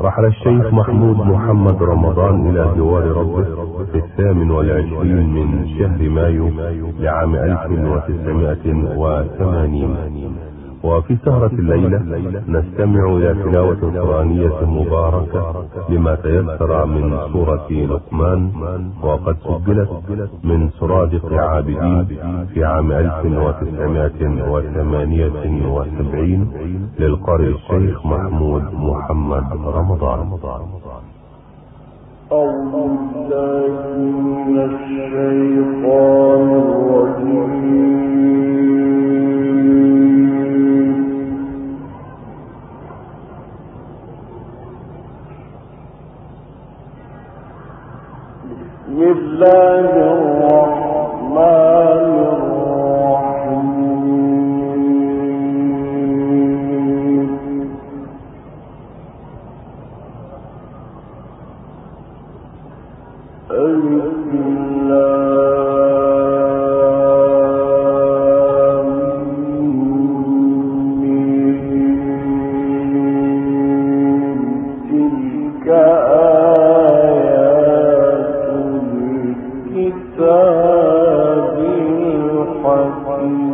رحل الشيخ محمود محمد رمضان إلى جوار ربه في الثامن والعشرين من شهر مايو لعام 1980 وفي سهرة الليلة نستمع إلى تلاوة قرآنية مباركة لما تيسر من سورة لقمان، وقد سجلت من سرادق عابدين في عام 1978 للقارئ الشيخ محمود محمد رمضان. أعوذ بالله من الشيطان الرجيم. الله الرحمن الحكيم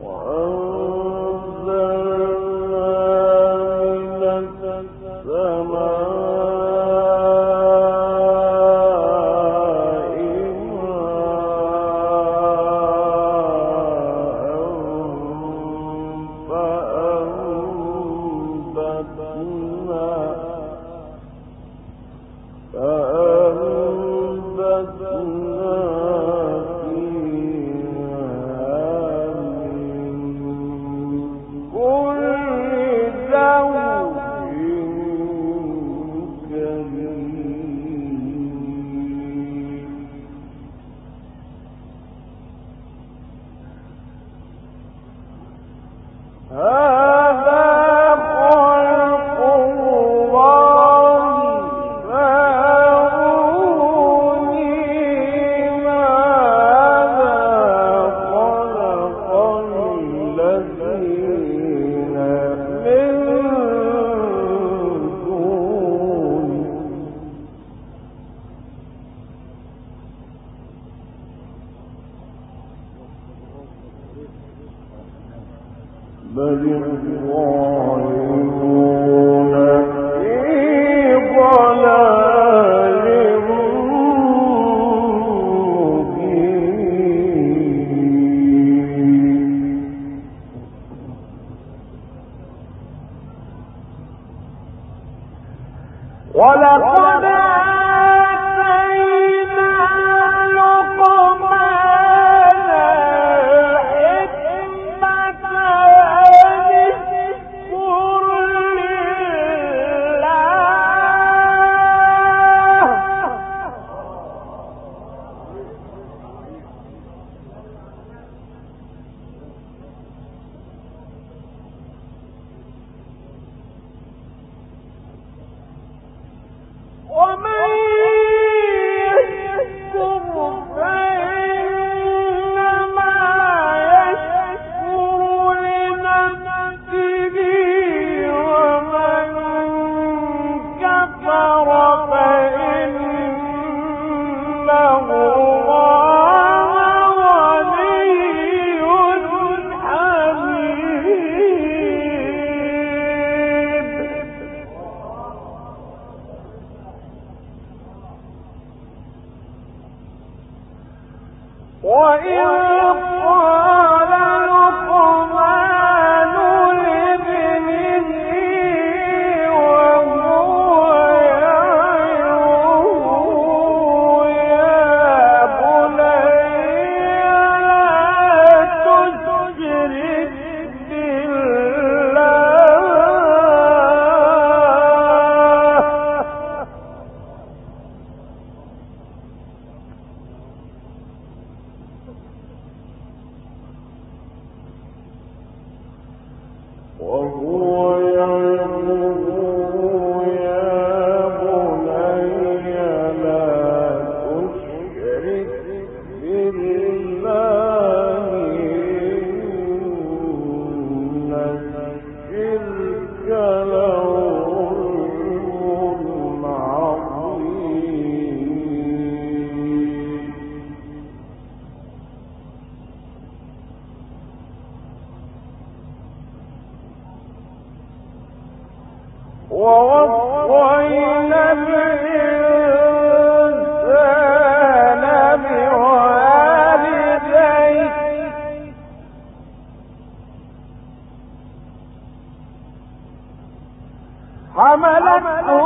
وہاں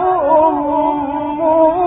أم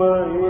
مہی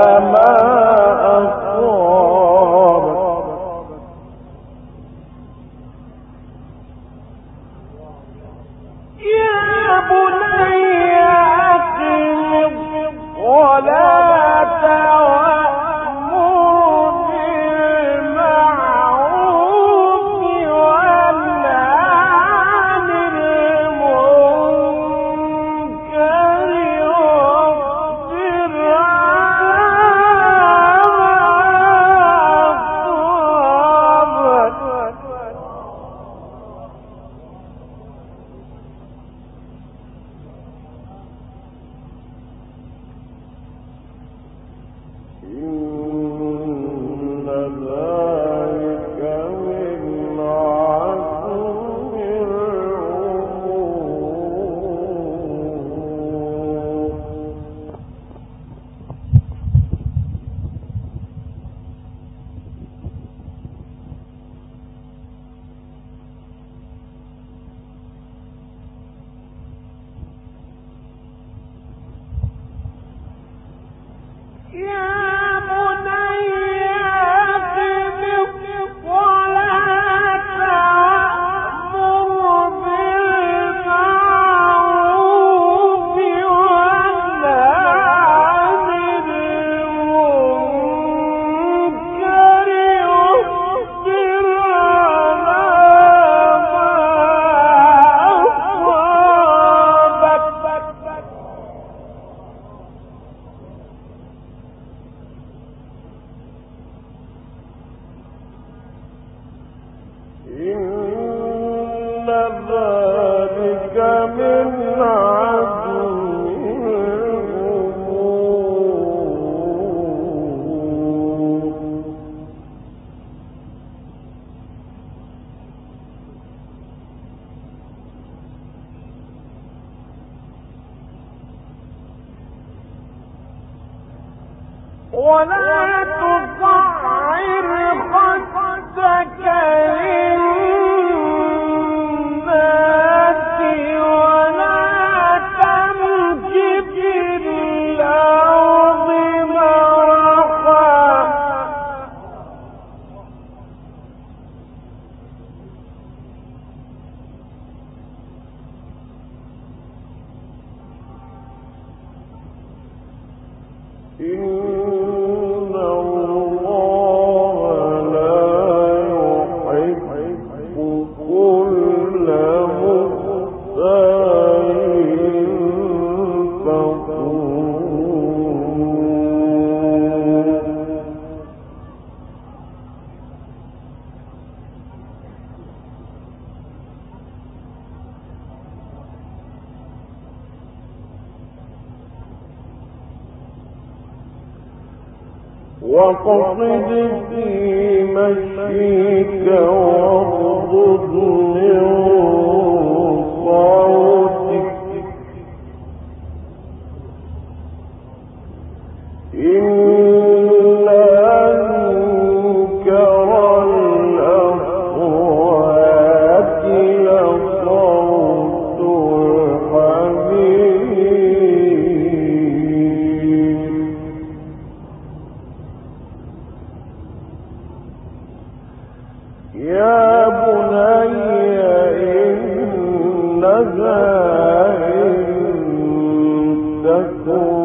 إن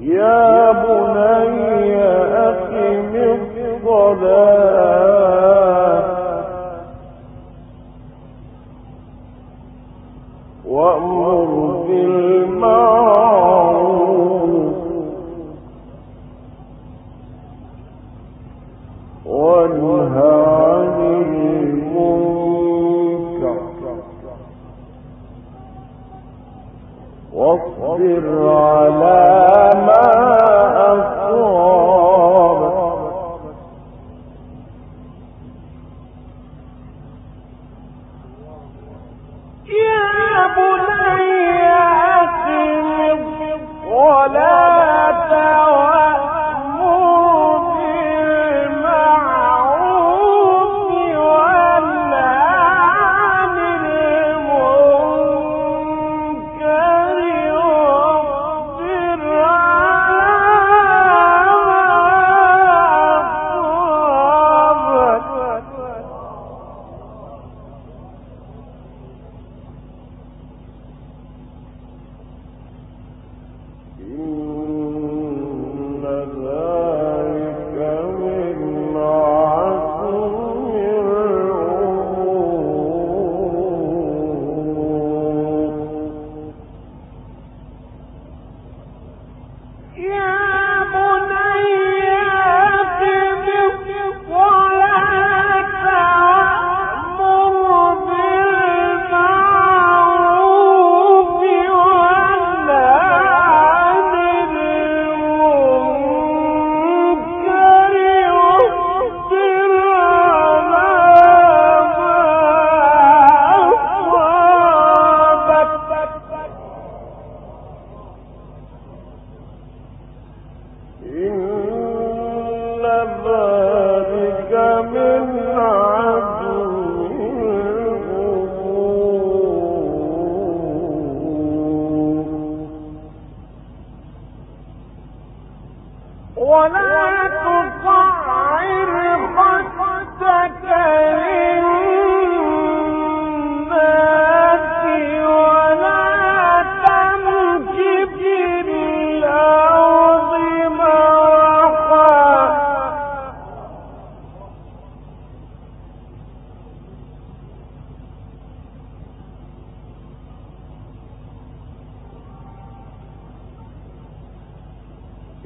يا بني أقم الصلاة.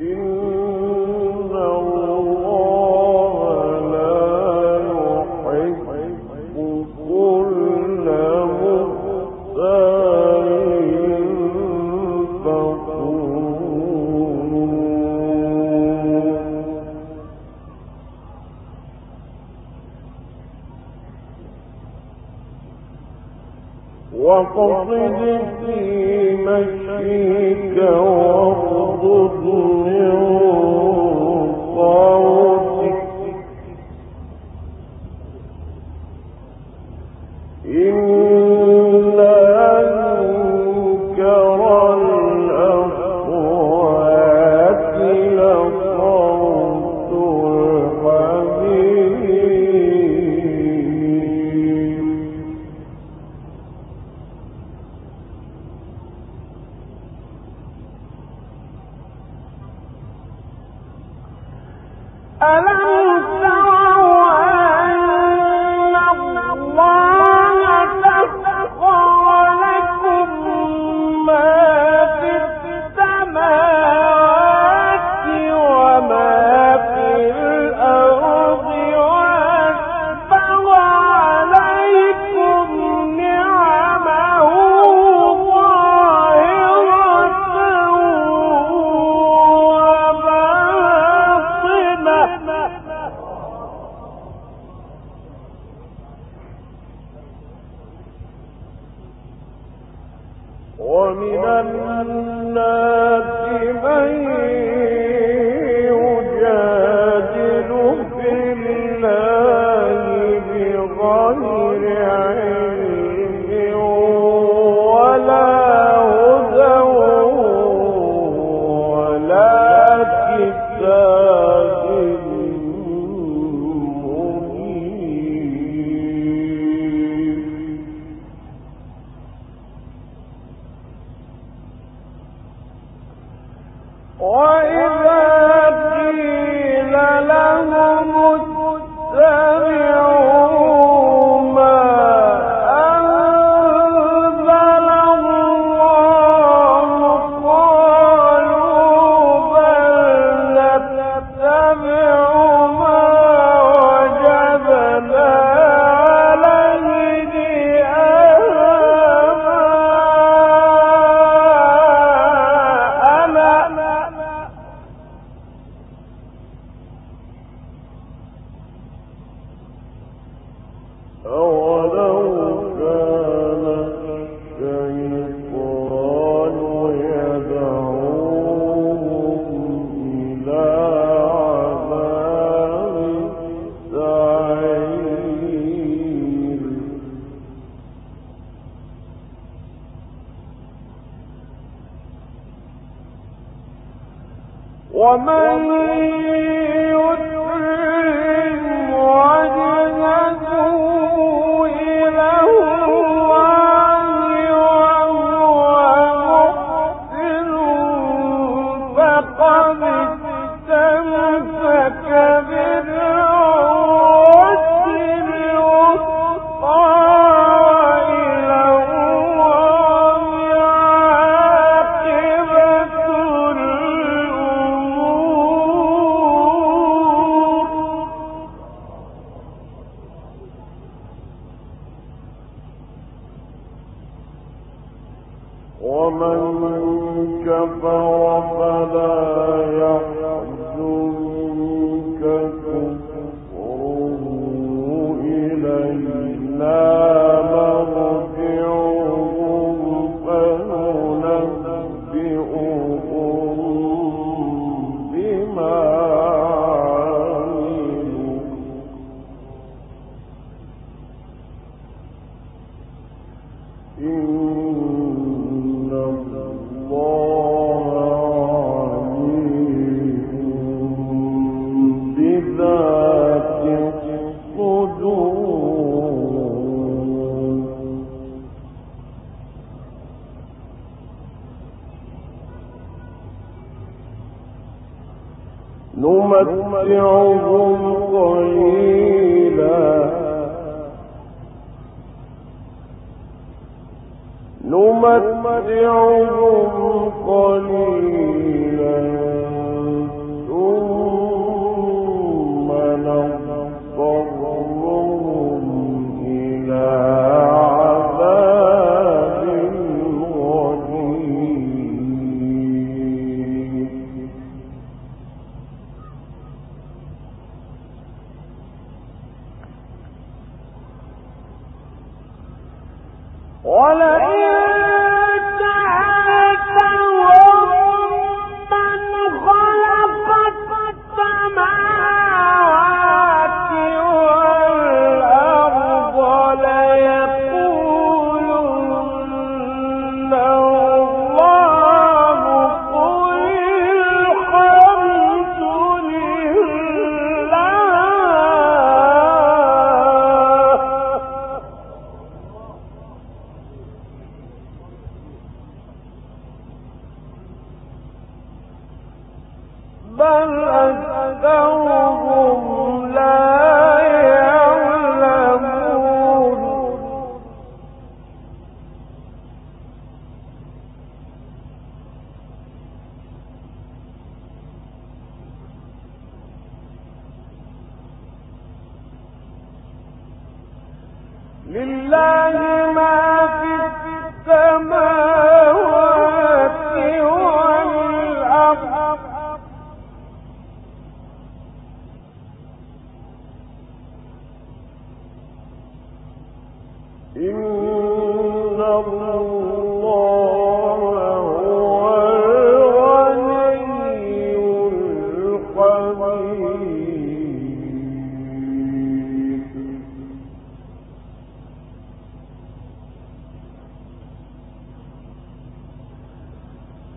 إن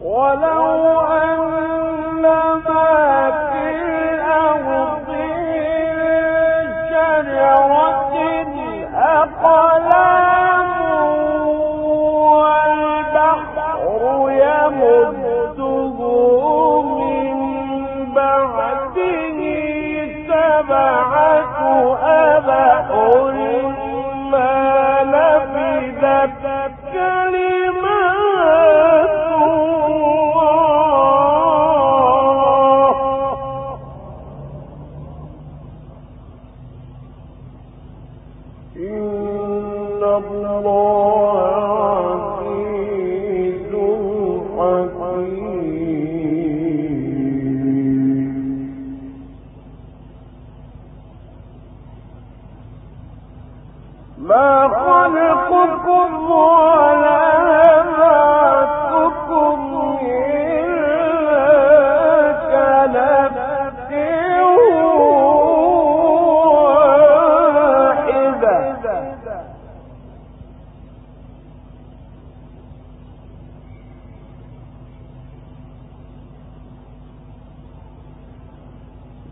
ولو أن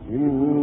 إن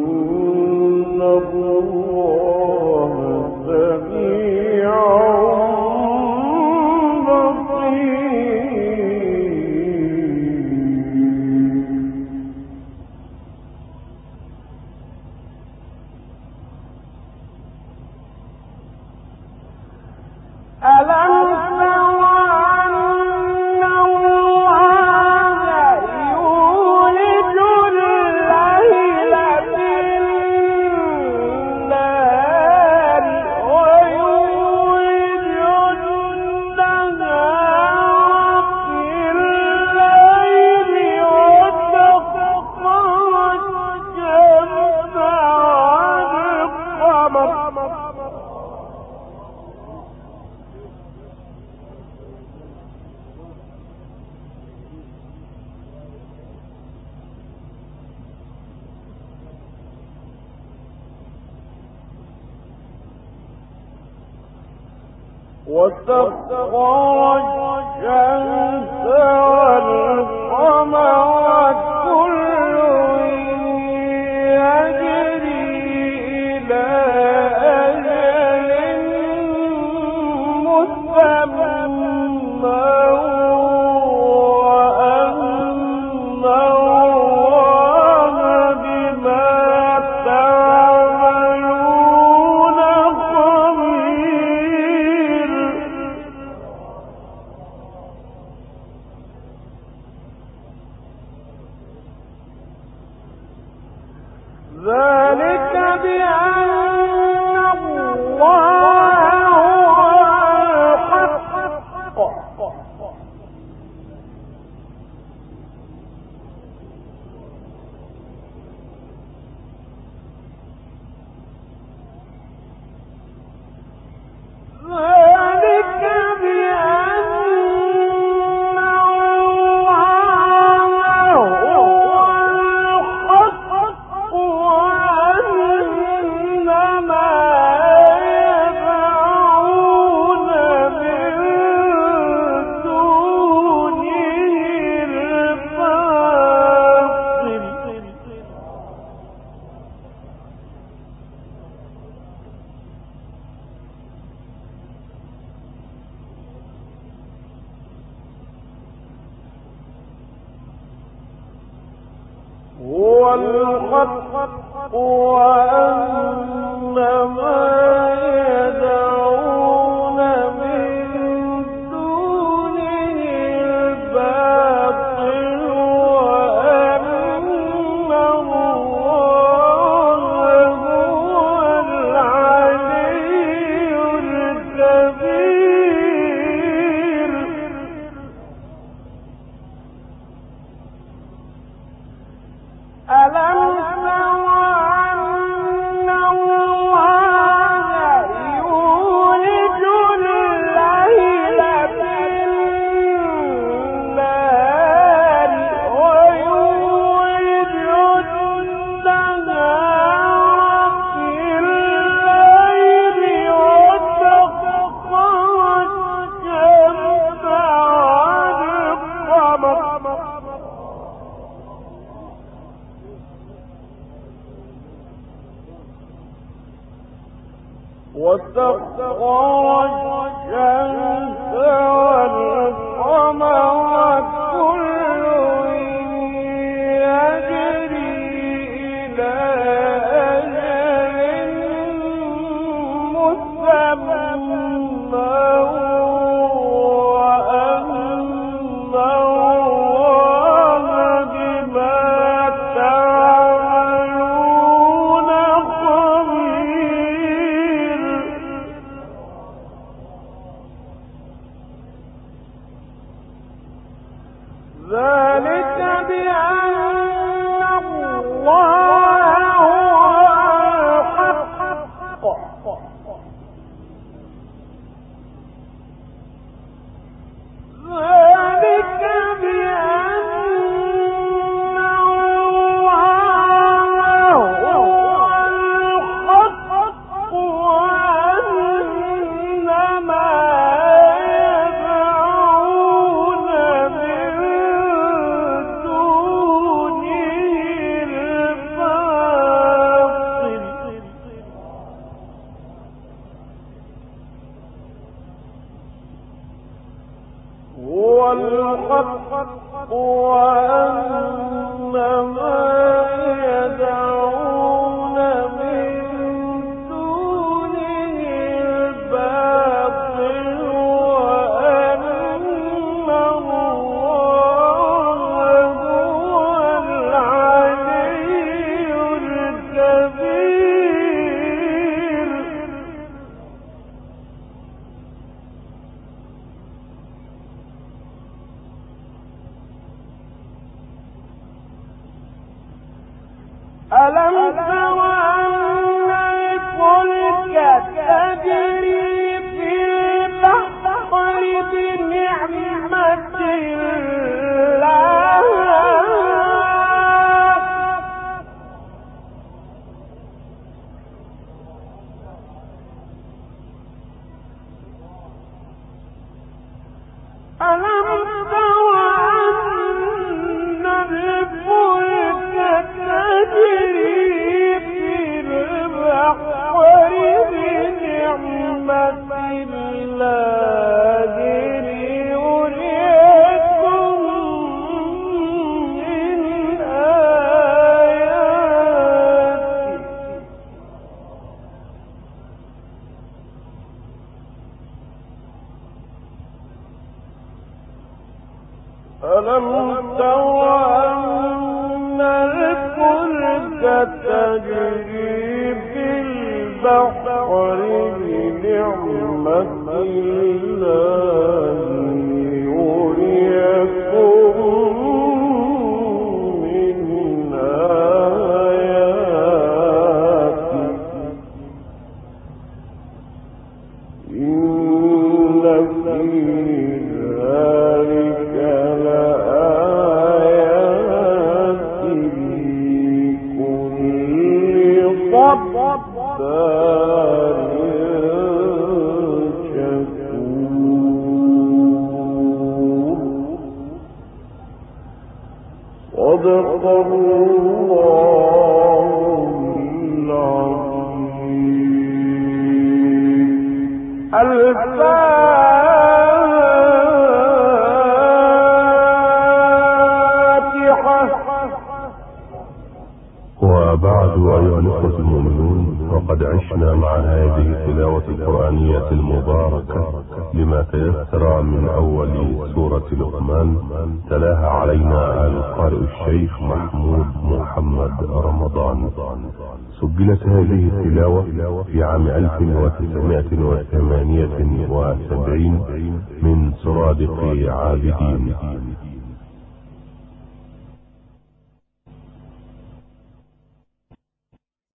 الحق